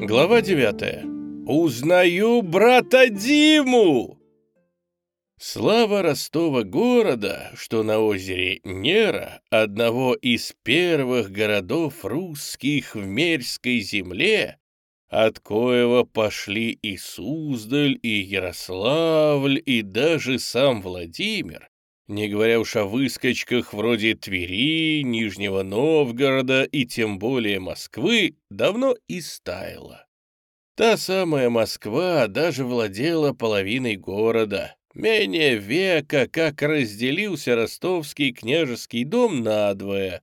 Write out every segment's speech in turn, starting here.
Глава 9. Узнаю брата Диму! Слава Ростова города, что на озере Нера, одного из первых городов русских в Мерьской земле, от коего пошли и Суздаль, и Ярославль, и даже сам Владимир, не говоря уж о выскочках вроде Твери, Нижнего Новгорода и тем более Москвы, давно истаяла. Та самая Москва даже владела половиной города. Менее века, как разделился ростовский княжеский дом надвое.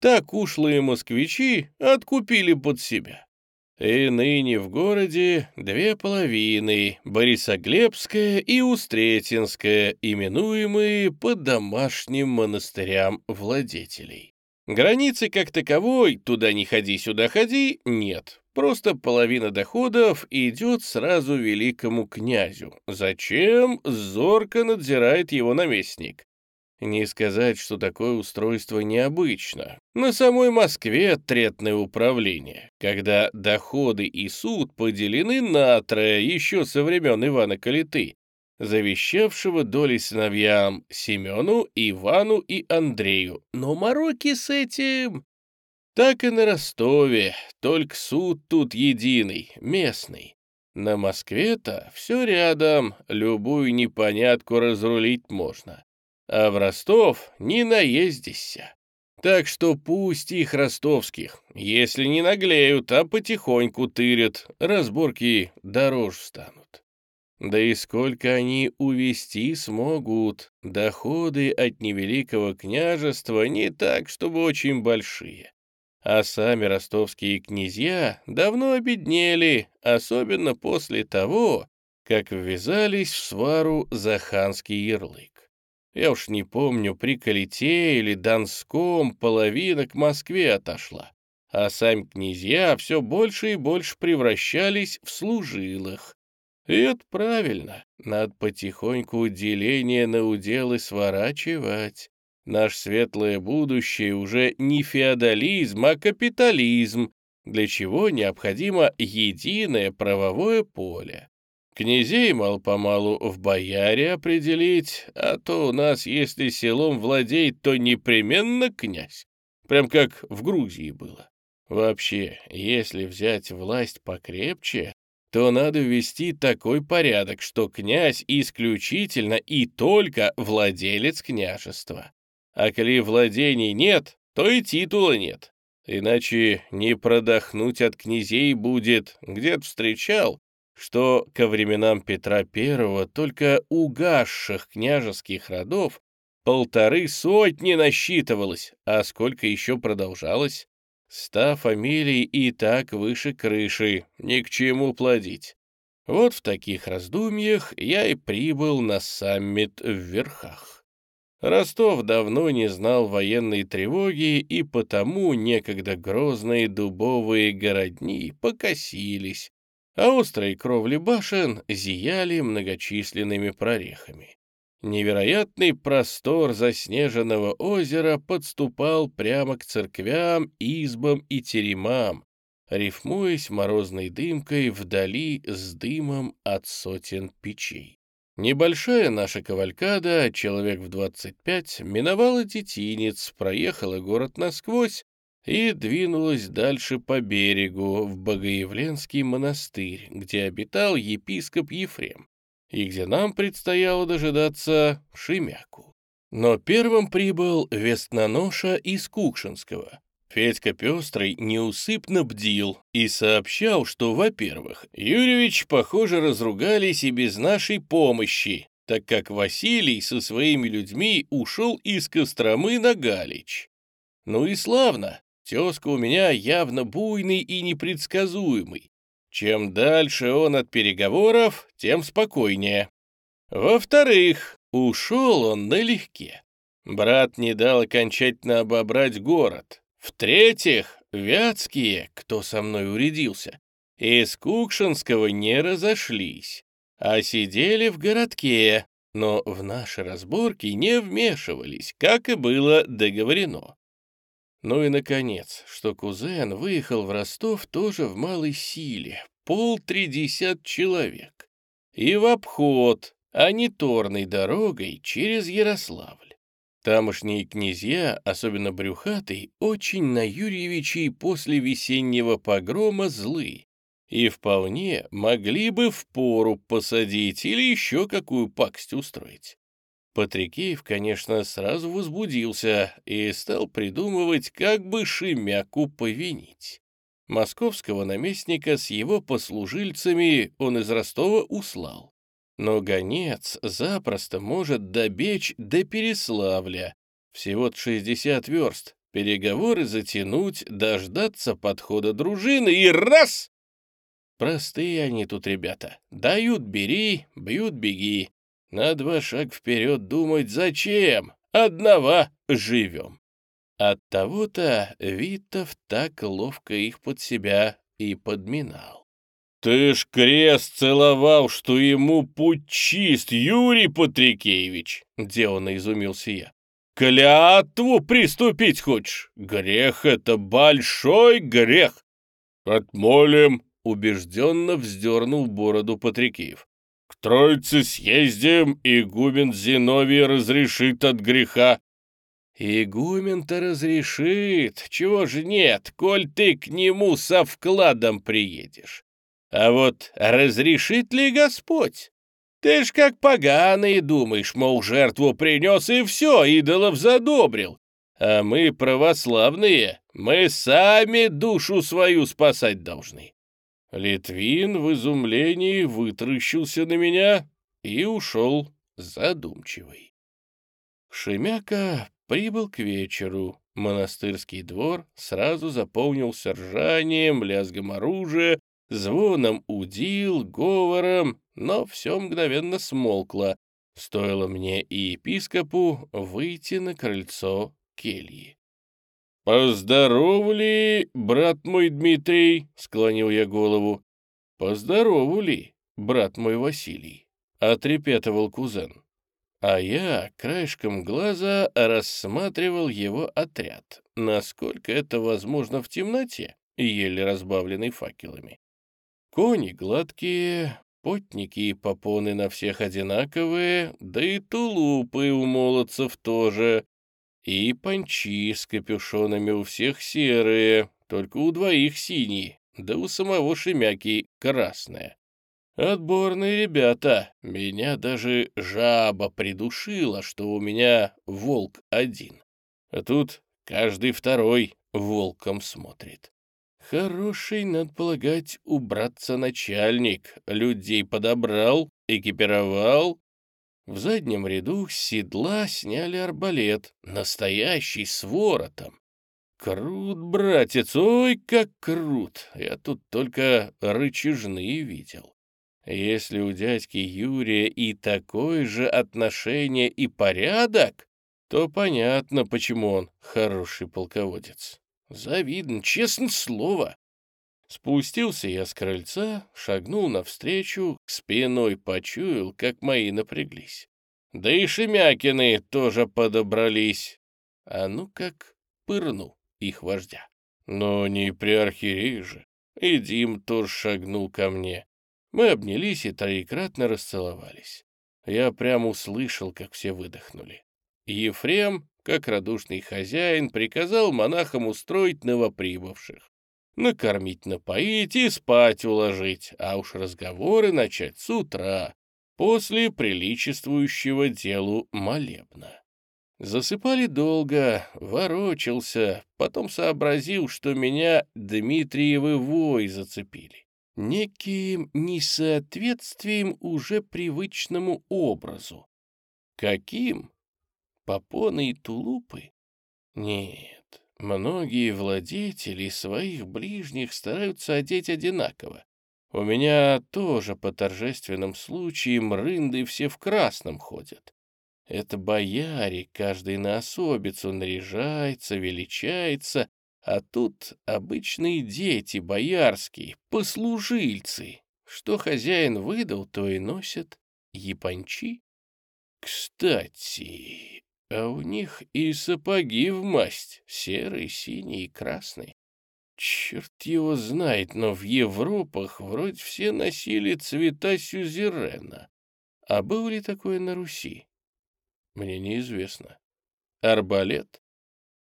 Так ушлые москвичи откупили под себя. И ныне в городе две половины, Борисоглебская и Устретинская, именуемые по домашним монастырям владетелей. Границы как таковой, туда не ходи, сюда ходи, нет. Просто половина доходов идет сразу великому князю. Зачем? Зорко надзирает его наместник. Не сказать, что такое устройство необычно. На самой Москве третное управление, когда доходы и суд поделены на трое еще со времен Ивана Калиты, завещавшего доли сыновьям Семену, Ивану и Андрею. Но мороки с этим... Так и на Ростове, только суд тут единый, местный. На Москве-то все рядом, любую непонятку разрулить можно а в Ростов не наездишься. Так что пусть их ростовских, если не наглеют, а потихоньку тырят, разборки дороже станут. Да и сколько они увести смогут, доходы от невеликого княжества не так, чтобы очень большие. А сами ростовские князья давно обеднели, особенно после того, как ввязались в свару за ханский ярлык. Я уж не помню, при Калите или Донском половина к Москве отошла, а сами князья все больше и больше превращались в служилых. И это правильно, надо потихоньку деление на уделы сворачивать. Наш светлое будущее уже не феодализм, а капитализм, для чего необходимо единое правовое поле. Князей мал-помалу в бояре определить, а то у нас, если селом владеет, то непременно князь. Прям как в Грузии было. Вообще, если взять власть покрепче, то надо ввести такой порядок, что князь исключительно и только владелец княжества. А коли владений нет, то и титула нет. Иначе не продохнуть от князей будет. Где-то встречал, что ко временам Петра I только угасших княжеских родов полторы сотни насчитывалось, а сколько еще продолжалось? Ста фамилий и так выше крыши, ни к чему плодить. Вот в таких раздумьях я и прибыл на саммит в Верхах. Ростов давно не знал военной тревоги, и потому некогда грозные дубовые городни покосились, а острые кровли башен зияли многочисленными прорехами. Невероятный простор заснеженного озера подступал прямо к церквям, избам и теремам, рифмуясь морозной дымкой вдали с дымом от сотен печей. Небольшая наша кавалькада, человек в двадцать пять, миновала детинец, проехала город насквозь и двинулась дальше по берегу в Богоявленский монастырь, где обитал епископ Ефрем, и где нам предстояло дожидаться Шемяку. Но первым прибыл Вестноноша из Кукшинского. Федька Пестрый неусыпно бдил и сообщал, что, во-первых, Юрьевич, похоже, разругались и без нашей помощи, так как Василий со своими людьми ушел из Костромы на Галич. Ну и славно, Тезка у меня явно буйный и непредсказуемый. Чем дальше он от переговоров, тем спокойнее. Во-вторых, ушел он налегке. Брат не дал окончательно обобрать город. В-третьих, вятские, кто со мной урядился, из Кукшинского не разошлись, а сидели в городке, но в наши разборки не вмешивались, как и было договорено. Ну и, наконец, что кузен выехал в Ростов тоже в малой силе, полтридесят человек, и в обход, а не торной дорогой через Ярославль. Тамошние князья, особенно Брюхатый, очень на Юрьевичей после весеннего погрома злы и вполне могли бы в пору посадить или еще какую пакость устроить. Патрикеев, конечно, сразу возбудился и стал придумывать, как бы Шемяку повинить. Московского наместника с его послужильцами он из Ростова услал. Но гонец запросто может добечь до Переславля, всего-то 60 верст, переговоры затянуть, дождаться подхода дружины и раз! Простые они тут ребята. Дают — бери, бьют — беги. На два шага вперед думать зачем? Одного живем. От того-то Витов так ловко их под себя и подминал. «Ты ж крест целовал, что ему путь чист, Юрий Патрикеевич!» — деланно изумился я. «Клятву приступить хочешь? Грех это, большой грех!» «Отмолим!» — убежденно вздернул бороду Патрикеев. К Троице съездим, игумен Зиновий разрешит от греха». «Игумен-то разрешит, чего же нет, коль ты к нему со вкладом приедешь. А вот разрешит ли Господь? Ты ж как поганый думаешь, мол, жертву принес и все, идолов задобрил. А мы православные, мы сами душу свою спасать должны. Литвин в изумлении вытращился на меня и ушел задумчивый. Шемяка прибыл к вечеру. Монастырский двор сразу заполнился ржанием, лязгом оружия, звоном удил, говором, но все мгновенно смолкло. Стоило мне и епископу выйти на крыльцо кельи. «Поздоровали, брат мой Дмитрий?» — склонил я голову. «Поздоровали, брат мой Василий?» — отрепетывал кузен. А я краешком глаза рассматривал его отряд, насколько это возможно в темноте, еле разбавленной факелами. Кони гладкие, потники и попоны на всех одинаковые, да и тулупы у молодцев тоже, и панчи с капюшонами у всех серые, только у двоих синие, да у самого Шемяки красная. Отборные ребята, меня даже жаба придушила, что у меня волк один. А тут каждый второй волком смотрит. Хороший, надо полагать, убраться начальник, людей подобрал, экипировал, в заднем ряду с седла сняли арбалет, настоящий с воротом. Крут, братец, ой, как крут! Я тут только рычажные видел. Если у дядьки Юрия и такое же отношение и порядок, то понятно, почему он хороший полководец. Завидно, честное слово. Спустился я с крыльца, шагнул навстречу, спиной почуял, как мои напряглись. Да и Шемякины тоже подобрались. А ну как пырну их вождя. Но не при архиерее же. И Дим тоже шагнул ко мне. Мы обнялись и троекратно расцеловались. Я прямо услышал, как все выдохнули. Ефрем, как радушный хозяин, приказал монахам устроить новоприбывших накормить, напоить и спать уложить, а уж разговоры начать с утра, после приличествующего делу молебна. Засыпали долго, ворочался, потом сообразил, что меня Дмитриевы вой зацепили. Неким несоответствием уже привычному образу. Каким? Попоны и тулупы? Нет, Многие владетели своих ближних стараются одеть одинаково. У меня тоже по торжественным случаям рынды все в красном ходят. Это бояре, каждый на особицу наряжается, величается, а тут обычные дети боярские, послужильцы. Что хозяин выдал, то и носят. Япончи? Кстати, а у них и сапоги в масть, серый, синий и красный. Черт его знает, но в Европах вроде все носили цвета сюзерена. А был ли такое на Руси? Мне неизвестно. Арбалет?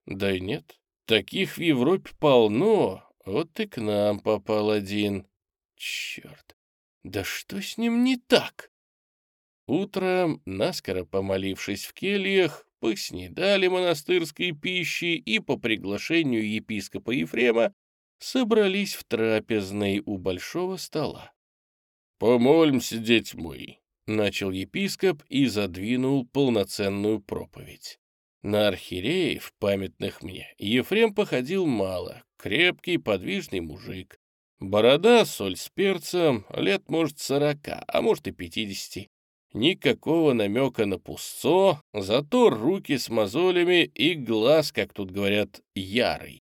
Да нет, таких в Европе полно, вот и к нам попал один. Черт, да что с ним не так? Утром, наскоро помолившись в кельях, поснедали монастырской пищи и по приглашению епископа Ефрема собрались в трапезной у большого стола. «Помолимся, дети мои», — начал епископ и задвинул полноценную проповедь. На архиереев, памятных мне, Ефрем походил мало, крепкий, подвижный мужик. Борода, соль с перцем, лет, может, сорока, а может и пятидесяти. Никакого намека на пусцо, зато руки с мозолями и глаз, как тут говорят, ярый.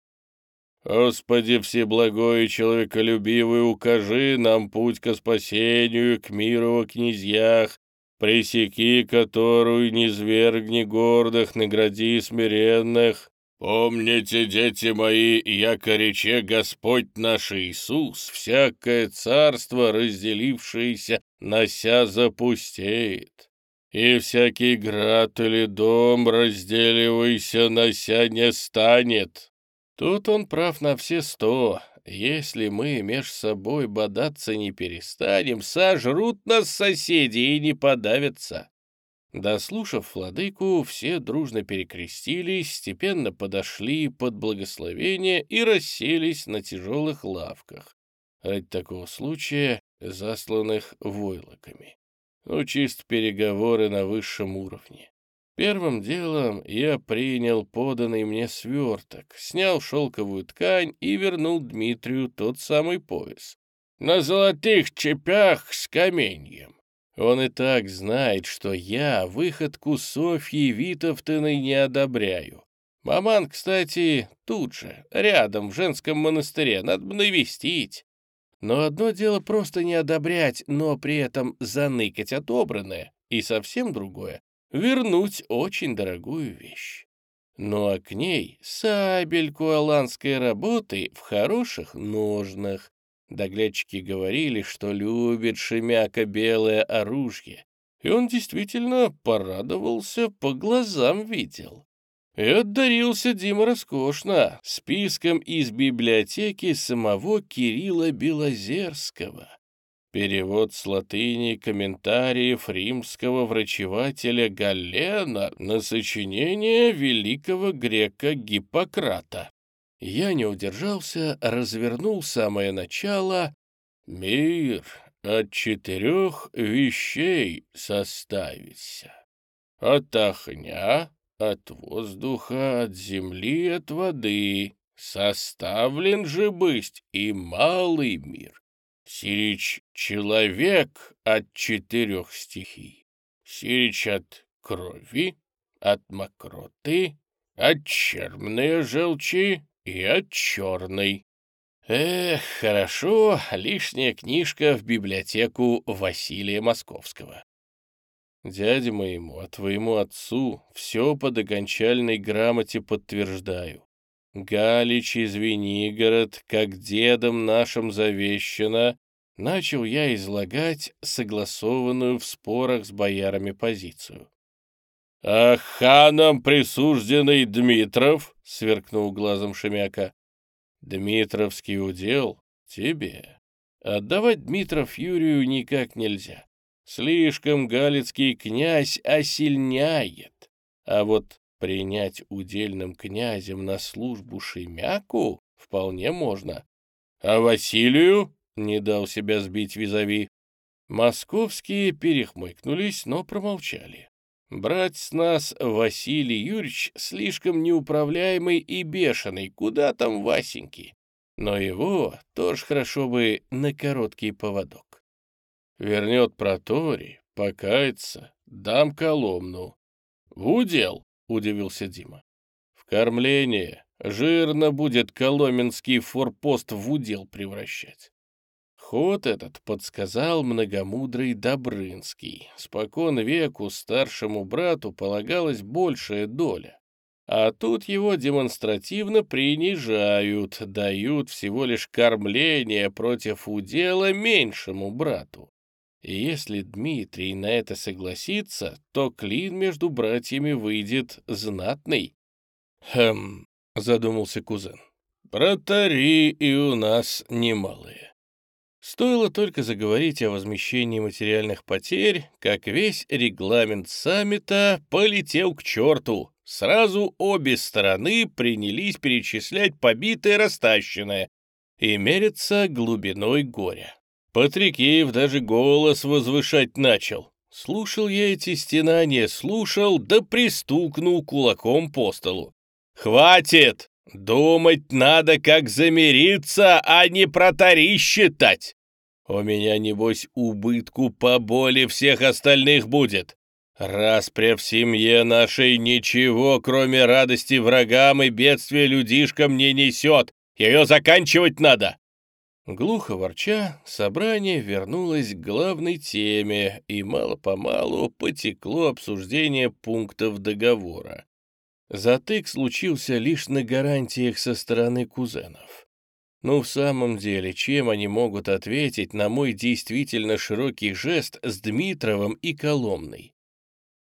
«Господи Всеблагой и человеколюбивый, укажи нам путь ко спасению, к миру во князьях, пресеки которую не свергни гордых, награди смиренных. Помните, дети мои, яко рече Господь наш Иисус, всякое царство, разделившееся, нося запустеет, и всякий град или дом, разделивайся, нося не станет». Тут он прав на все сто. Если мы меж собой бодаться не перестанем, сожрут нас соседи и не подавятся. Дослушав владыку, все дружно перекрестились, степенно подошли под благословение и расселись на тяжелых лавках, ради такого случая засланных войлоками. Ну, чисто переговоры на высшем уровне. Первым делом я принял поданный мне сверток, снял шелковую ткань и вернул Дмитрию тот самый пояс. На золотых цепях с каменьем. Он и так знает, что я выходку Софьи Витовтыной не одобряю. Маман, кстати, тут же, рядом, в женском монастыре, надо бы навестить. Но одно дело просто не одобрять, но при этом заныкать отобранное, и совсем другое вернуть очень дорогую вещь. Ну а к ней сабельку аланской работы в хороших ножнах. Доглядчики говорили, что любит Шемяка белое оружие, и он действительно порадовался, по глазам видел. И отдарился Дима роскошно, списком из библиотеки самого Кирилла Белозерского. Перевод с латыни комментариев римского врачевателя Галена на сочинение великого грека Гиппократа. Я не удержался, развернул самое начало. «Мир от четырех вещей составится. От огня, от воздуха, от земли, от воды. Составлен же бысть и малый мир, Сирич — человек от четырех стихий. Сирич от крови, от мокроты, от черной желчи и от черной. Эх, хорошо, лишняя книжка в библиотеку Василия Московского. Дяде моему, а твоему отцу все по докончальной грамоте подтверждаю. Галич из Венигород, как дедом нашим завещано, начал я излагать согласованную в спорах с боярами позицию. «А ханом присужденный Дмитров?» — сверкнул глазом Шемяка. «Дмитровский удел тебе. Отдавать Дмитров Юрию никак нельзя. Слишком галицкий князь осильняет. А вот Принять удельным князем на службу Шемяку вполне можно. А Василию не дал себя сбить визави. Московские перехмыкнулись, но промолчали. Брать с нас Василий Юрьевич слишком неуправляемый и бешеный, куда там Васеньки. Но его тоже хорошо бы на короткий поводок. Вернет протори, покается, дам Коломну. В удел — удивился Дима. «В кормление. Жирно будет коломенский форпост в удел превращать». Ход этот подсказал многомудрый Добрынский. Спокон веку старшему брату полагалась большая доля. А тут его демонстративно принижают, дают всего лишь кормление против удела меньшему брату. И если Дмитрий на это согласится, то клин между братьями выйдет знатный. «Хм», — задумался кузен, — «братари и у нас немалые». Стоило только заговорить о возмещении материальных потерь, как весь регламент саммита полетел к черту. Сразу обе стороны принялись перечислять побитое растащенное и мериться глубиной горя. Патрикеев даже голос возвышать начал. Слушал я эти стенания, слушал, да пристукнул кулаком по столу. «Хватит! Думать надо, как замириться, а не про тари считать! У меня, небось, убытку по боли всех остальных будет. Распря в семье нашей ничего, кроме радости врагам и бедствия людишкам не несет. Ее заканчивать надо!» Глухо ворча, собрание вернулось к главной теме, и мало-помалу потекло обсуждение пунктов договора. Затык случился лишь на гарантиях со стороны кузенов. Ну, в самом деле, чем они могут ответить на мой действительно широкий жест с Дмитровым и Коломной?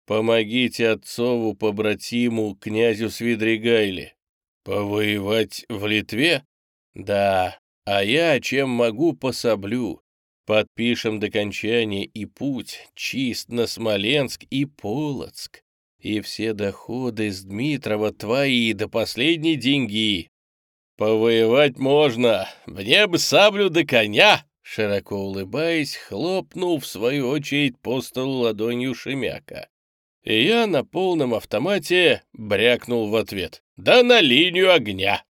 Помогите отцову побратиму, князю Свидригайле. Повоевать в Литве? Да, а я чем могу пособлю. Подпишем до кончания и путь чист на Смоленск и Полоцк. И все доходы с Дмитрова твои до последней деньги. Повоевать можно, мне бы саблю до коня, широко улыбаясь, хлопнул в свою очередь по столу ладонью Шемяка и я на полном автомате брякнул в ответ. «Да на линию огня!»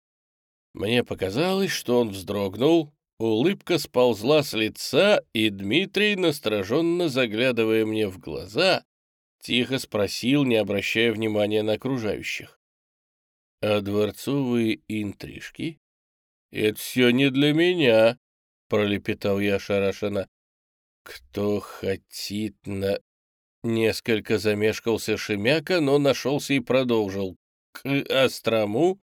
Мне показалось, что он вздрогнул, улыбка сползла с лица, и Дмитрий, настороженно заглядывая мне в глаза, тихо спросил, не обращая внимания на окружающих. «А дворцовые интрижки?» «Это все не для меня», — пролепетал я ошарашенно. «Кто хотит на Несколько замешкался Шемяка, но нашелся и продолжил. «К острому?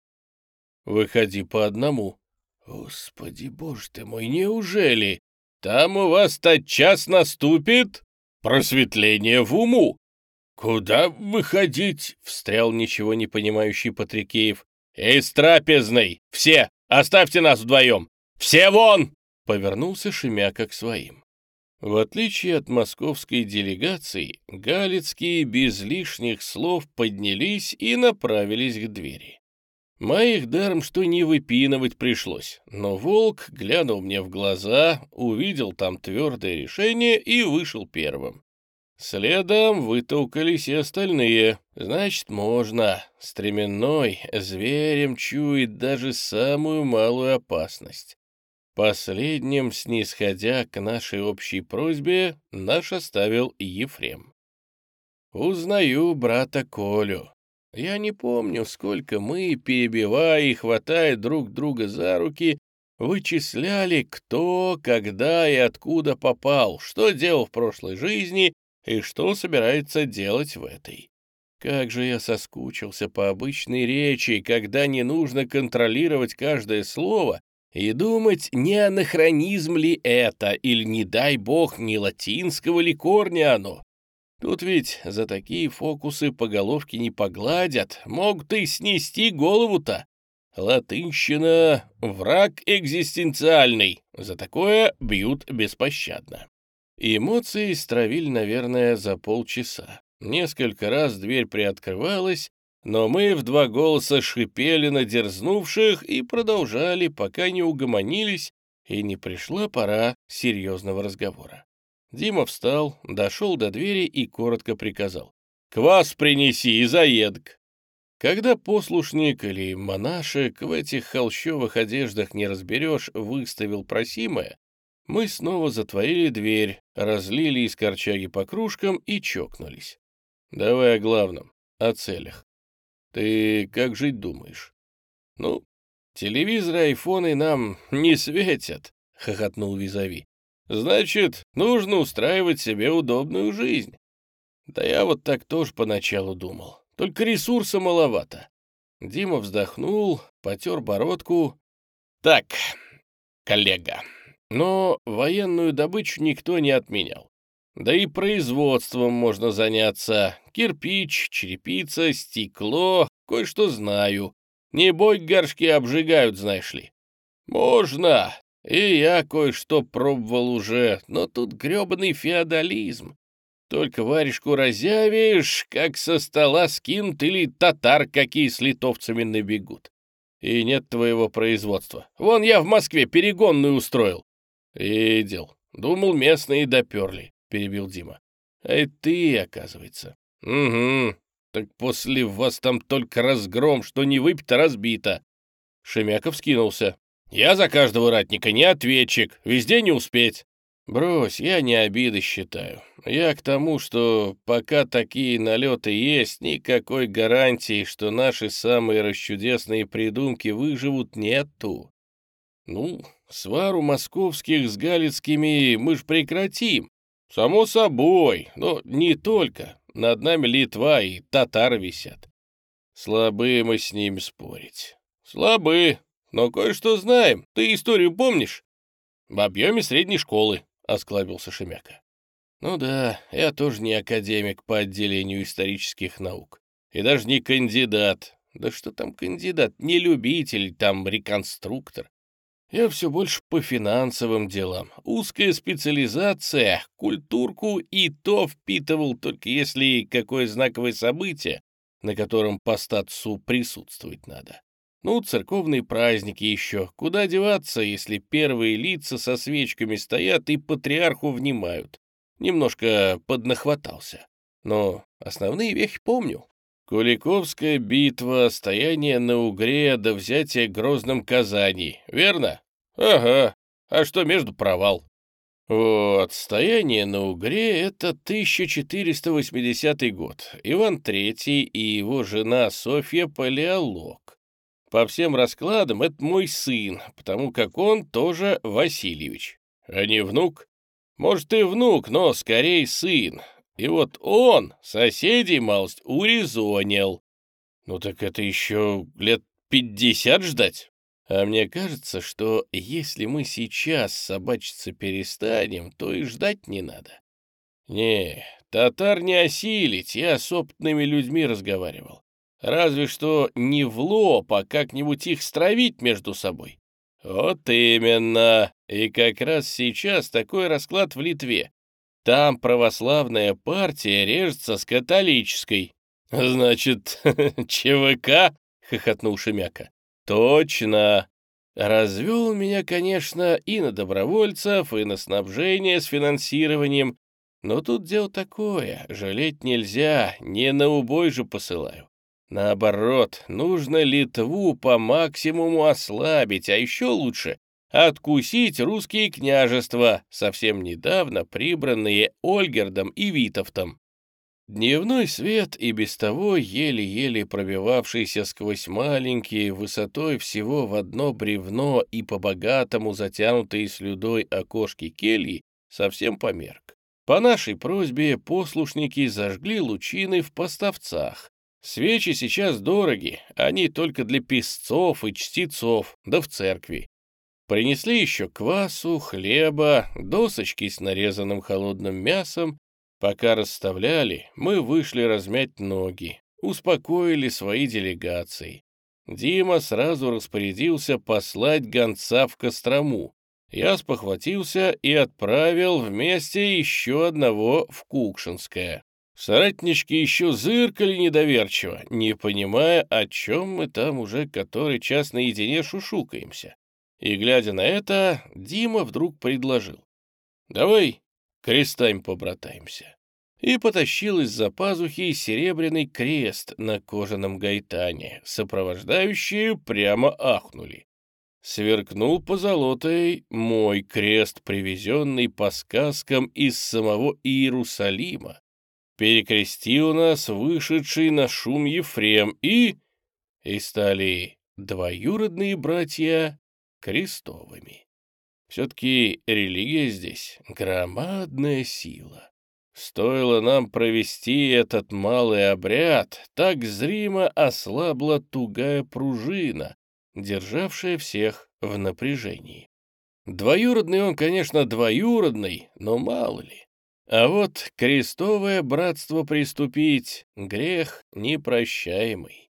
Выходи по одному». «Господи, боже ты мой, неужели? Там у вас тотчас наступит просветление в уму». «Куда выходить?» — встрял ничего не понимающий Патрикеев. «Из трапезной! Все! Оставьте нас вдвоем! Все вон!» — повернулся Шемяка к своим. В отличие от московской делегации, галицкие без лишних слов поднялись и направились к двери. Моих даром что не выпинывать пришлось, но волк глянул мне в глаза, увидел там твердое решение и вышел первым. Следом вытолкались и остальные. Значит, можно. Стременной зверем чует даже самую малую опасность. Последним, снисходя к нашей общей просьбе, наш оставил Ефрем. Узнаю брата Колю. Я не помню, сколько мы, перебивая и хватая друг друга за руки, вычисляли, кто, когда и откуда попал, что делал в прошлой жизни и что собирается делать в этой. Как же я соскучился по обычной речи, когда не нужно контролировать каждое слово и думать, не анахронизм ли это, или, не дай бог, не латинского ли корня оно. Тут ведь за такие фокусы по головке не погладят, могут и снести голову-то. Латынщина — враг экзистенциальный, за такое бьют беспощадно. Эмоции стравили, наверное, за полчаса. Несколько раз дверь приоткрывалась, но мы в два голоса шипели на дерзнувших и продолжали, пока не угомонились и не пришла пора серьезного разговора. Дима встал, дошел до двери и коротко приказал. «Квас принеси и заедк!» Когда послушник или монашек в этих холщовых одеждах не разберешь, выставил просимое, мы снова затворили дверь, разлили из корчаги по кружкам и чокнулись. Давай о главном, о целях. Ты как жить думаешь? Ну, телевизоры, айфоны нам не светят, хохотнул Визави. Значит, нужно устраивать себе удобную жизнь. Да я вот так тоже поначалу думал. Только ресурса маловато. Дима вздохнул, потер бородку. Так, коллега, но военную добычу никто не отменял. Да и производством можно заняться. Кирпич, черепица, стекло, кое-что знаю. Не бой горшки обжигают, знаешь ли. Можно. И я кое-что пробовал уже, но тут грёбаный феодализм. Только варежку разявишь, как со стола скинут или татар какие с литовцами набегут. И нет твоего производства. Вон я в Москве перегонную устроил. Видел. Думал, местные доперли, перебил Дима. А это ты, оказывается. Угу. Так после вас там только разгром, что не выпито, разбито. Шемяков скинулся. Я за каждого ратника не ответчик, везде не успеть. Брось, я не обиды считаю. Я к тому, что пока такие налеты есть, никакой гарантии, что наши самые расчудесные придумки выживут, нету. Ну, свару московских с галицкими мы ж прекратим. Само собой, но не только. Над нами Литва и татары висят. Слабы мы с ними спорить. Слабы, но кое-что знаем. Ты историю помнишь? В объеме средней школы. — осклабился Шемяка. «Ну да, я тоже не академик по отделению исторических наук. И даже не кандидат. Да что там кандидат? Не любитель, там реконструктор. Я все больше по финансовым делам. Узкая специализация, культурку и то впитывал, только если какое знаковое событие, на котором по статусу присутствовать надо. Ну, церковные праздники еще. Куда деваться, если первые лица со свечками стоят и патриарху внимают? Немножко поднахватался. Но основные вехи помню. Куликовская битва, стояние на Угре до взятия Грозным Казани, верно? Ага. А что между провал? Вот, стояние на Угре — это 1480 год. Иван III и его жена Софья Палеолог. По всем раскладам это мой сын, потому как он тоже Васильевич. А не внук? Может, и внук, но скорее сын. И вот он соседей малость урезонил. Ну так это еще лет пятьдесят ждать. А мне кажется, что если мы сейчас собачиться перестанем, то и ждать не надо. Не, татар не осилить, я с опытными людьми разговаривал. Разве что не в лоб, а как-нибудь их стравить между собой. Вот именно. И как раз сейчас такой расклад в Литве. Там православная партия режется с католической. Значит, ЧВК? Хохотнул Шемяка. Точно. Развел меня, конечно, и на добровольцев, и на снабжение с финансированием. Но тут дело такое, жалеть нельзя, не на убой же посылаю. Наоборот, нужно Литву по максимуму ослабить, а еще лучше откусить русские княжества, совсем недавно прибранные Ольгердом и Витовтом. Дневной свет и без того еле-еле пробивавшийся сквозь маленькие, высотой всего в одно бревно и по-богатому затянутые слюдой окошки кельи, совсем померк. По нашей просьбе послушники зажгли лучины в поставцах, Свечи сейчас дороги, они только для песцов и чтецов, да в церкви. Принесли еще квасу, хлеба, досочки с нарезанным холодным мясом. Пока расставляли, мы вышли размять ноги, успокоили свои делегации. Дима сразу распорядился послать гонца в Кострому. Я спохватился и отправил вместе еще одного в Кукшинское. Соратнички еще зыркали недоверчиво, не понимая, о чем мы там уже который час наедине шушукаемся. И, глядя на это, Дима вдруг предложил. «Давай крестами побратаемся». И потащил из-за пазухи серебряный крест на кожаном гайтане. Сопровождающие прямо ахнули. Сверкнул позолотой мой крест, привезенный по сказкам из самого Иерусалима перекрестил нас вышедший на шум Ефрем и... и стали двоюродные братья крестовыми. Все-таки религия здесь — громадная сила. Стоило нам провести этот малый обряд, так зримо ослабла тугая пружина, державшая всех в напряжении. Двоюродный он, конечно, двоюродный, но мало ли. А вот крестовое братство приступить — грех непрощаемый.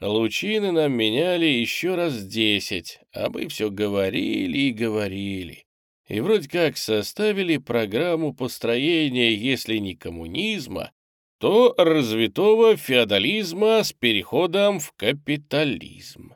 Лучины нам меняли еще раз десять, а мы все говорили и говорили. И вроде как составили программу построения, если не коммунизма, то развитого феодализма с переходом в капитализм.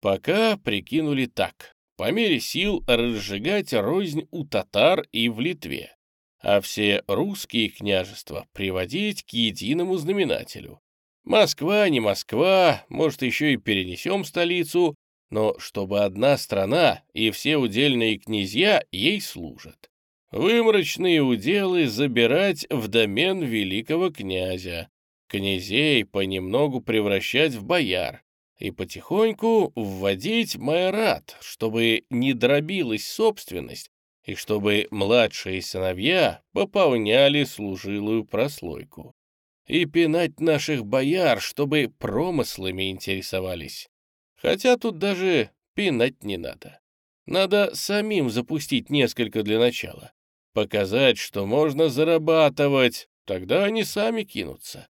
Пока прикинули так, по мере сил разжигать рознь у татар и в Литве а все русские княжества приводить к единому знаменателю. Москва, не Москва, может, еще и перенесем столицу, но чтобы одна страна и все удельные князья ей служат. Выморочные уделы забирать в домен великого князя, князей понемногу превращать в бояр и потихоньку вводить майорат, чтобы не дробилась собственность, и чтобы младшие сыновья пополняли служилую прослойку. И пинать наших бояр, чтобы промыслами интересовались. Хотя тут даже пинать не надо. Надо самим запустить несколько для начала. Показать, что можно зарабатывать, тогда они сами кинутся.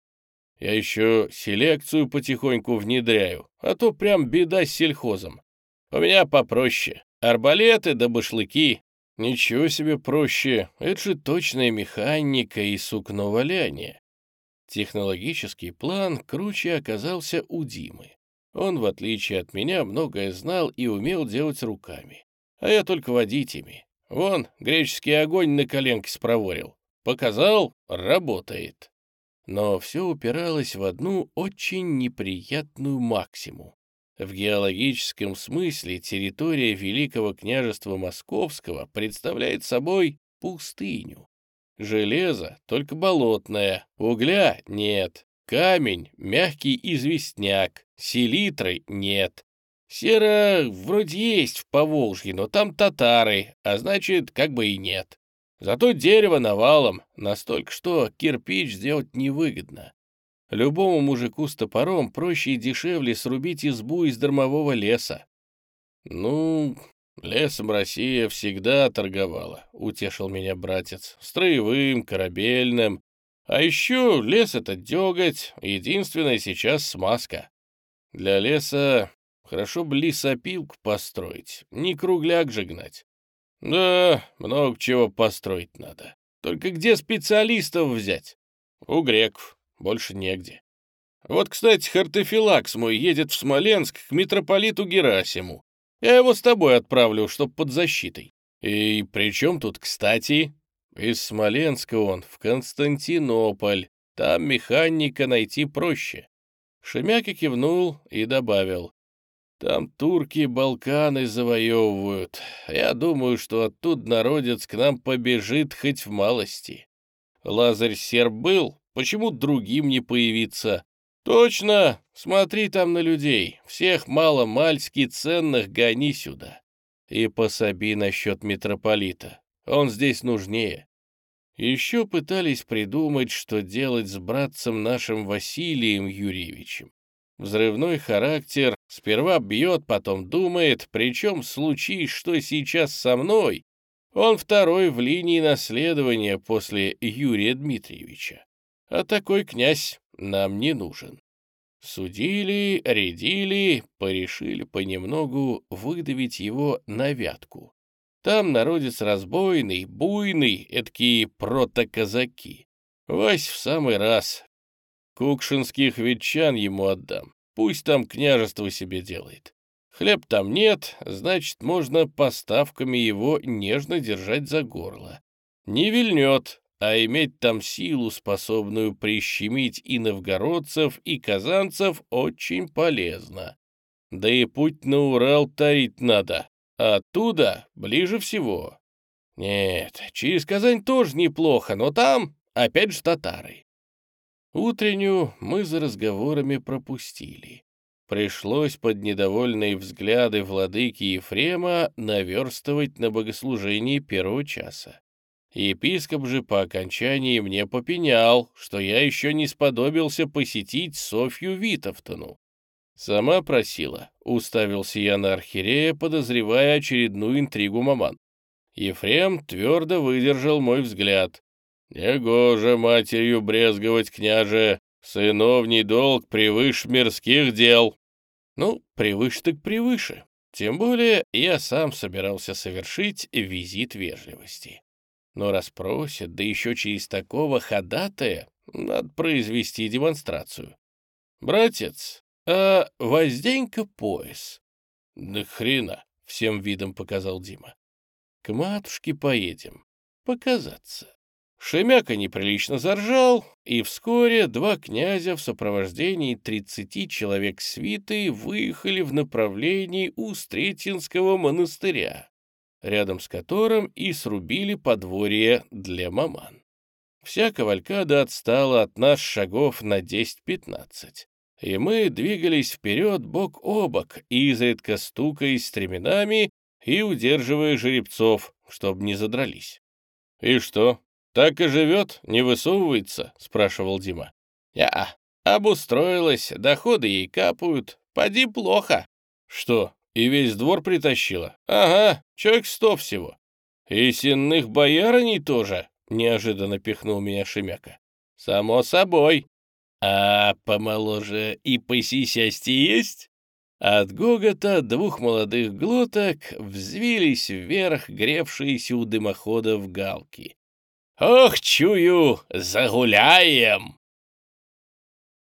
Я еще селекцию потихоньку внедряю, а то прям беда с сельхозом. У меня попроще. Арбалеты да башлыки, Ничего себе проще, это же точная механика и сукноваляние. Технологический план круче оказался у Димы. Он, в отличие от меня, многое знал и умел делать руками. А я только водить ими. Вон, греческий огонь на коленке спроворил. Показал — работает. Но все упиралось в одну очень неприятную максимум. В геологическом смысле территория Великого княжества Московского представляет собой пустыню. Железо только болотное, угля нет, камень — мягкий известняк, селитры нет. Сера вроде есть в Поволжье, но там татары, а значит, как бы и нет. Зато дерево навалом, настолько, что кирпич сделать невыгодно. Любому мужику с топором проще и дешевле срубить избу из дармового леса. «Ну, лесом Россия всегда торговала», — утешил меня братец. «Строевым, корабельным. А еще лес — это деготь, единственная сейчас смазка. Для леса хорошо бы лесопилку построить, не кругляк же гнать. Да, много чего построить надо. Только где специалистов взять? У греков. Больше негде. Вот, кстати, Хартефилакс мой едет в Смоленск к митрополиту Герасиму. Я его с тобой отправлю, чтоб под защитой. И при чем тут, кстати? Из Смоленска он в Константинополь. Там механика найти проще. Шемяка кивнул и добавил. Там турки Балканы завоевывают. Я думаю, что оттуда народец к нам побежит хоть в малости. Лазарь Серб был, Почему другим не появиться? Точно! Смотри там на людей. Всех мало-мальски ценных гони сюда. И пособи насчет митрополита. Он здесь нужнее. Еще пытались придумать, что делать с братцем нашим Василием Юрьевичем. Взрывной характер сперва бьет, потом думает, причем случись, что сейчас со мной, он второй в линии наследования после Юрия Дмитриевича а такой князь нам не нужен. Судили, рядили, порешили понемногу выдавить его на вятку. Там народец разбойный, буйный, эдакие протоказаки. Вась в самый раз. Кукшинских ветчан ему отдам, пусть там княжество себе делает. Хлеб там нет, значит, можно поставками его нежно держать за горло. Не вильнет, а иметь там силу, способную прищемить и новгородцев, и казанцев, очень полезно. Да и путь на Урал тарить надо, оттуда ближе всего. Нет, через Казань тоже неплохо, но там опять же татары. Утреннюю мы за разговорами пропустили. пришлось под недовольные взгляды владыки Ефрема наверстывать на богослужении первого часа. Епископ же по окончании мне попенял, что я еще не сподобился посетить Софью Витовтону. Сама просила, уставился я на архиерея, подозревая очередную интригу маман. Ефрем твердо выдержал мой взгляд. «Негоже матерью брезговать, княже, сыновний долг превыше мирских дел». Ну, превыше так превыше. Тем более я сам собирался совершить визит вежливости. Но расспросят, да еще через такого ходатая, надо произвести демонстрацию. «Братец, а воздень-ка пояс». «Да хрена», — всем видом показал Дима. «К матушке поедем. Показаться». Шемяка неприлично заржал, и вскоре два князя в сопровождении тридцати человек свиты выехали в направлении Устретинского монастыря рядом с которым и срубили подворье для маман. Вся кавалькада отстала от нас шагов на 10-15, и мы двигались вперед бок о бок, изредка стукая стременами и удерживая жеребцов, чтобы не задрались. «И что, так и живет, не высовывается?» — спрашивал Дима. «Я, обустроилась, доходы ей капают, поди плохо». «Что, и весь двор притащила? Ага, человек сто всего. И сенных боярыней тоже, неожиданно пихнул меня Шемяка. Само собой. А помоложе и посисясти есть? От гогота двух молодых глоток взвились вверх гревшиеся у дымоходов галки. «Ох, чую, загуляем!»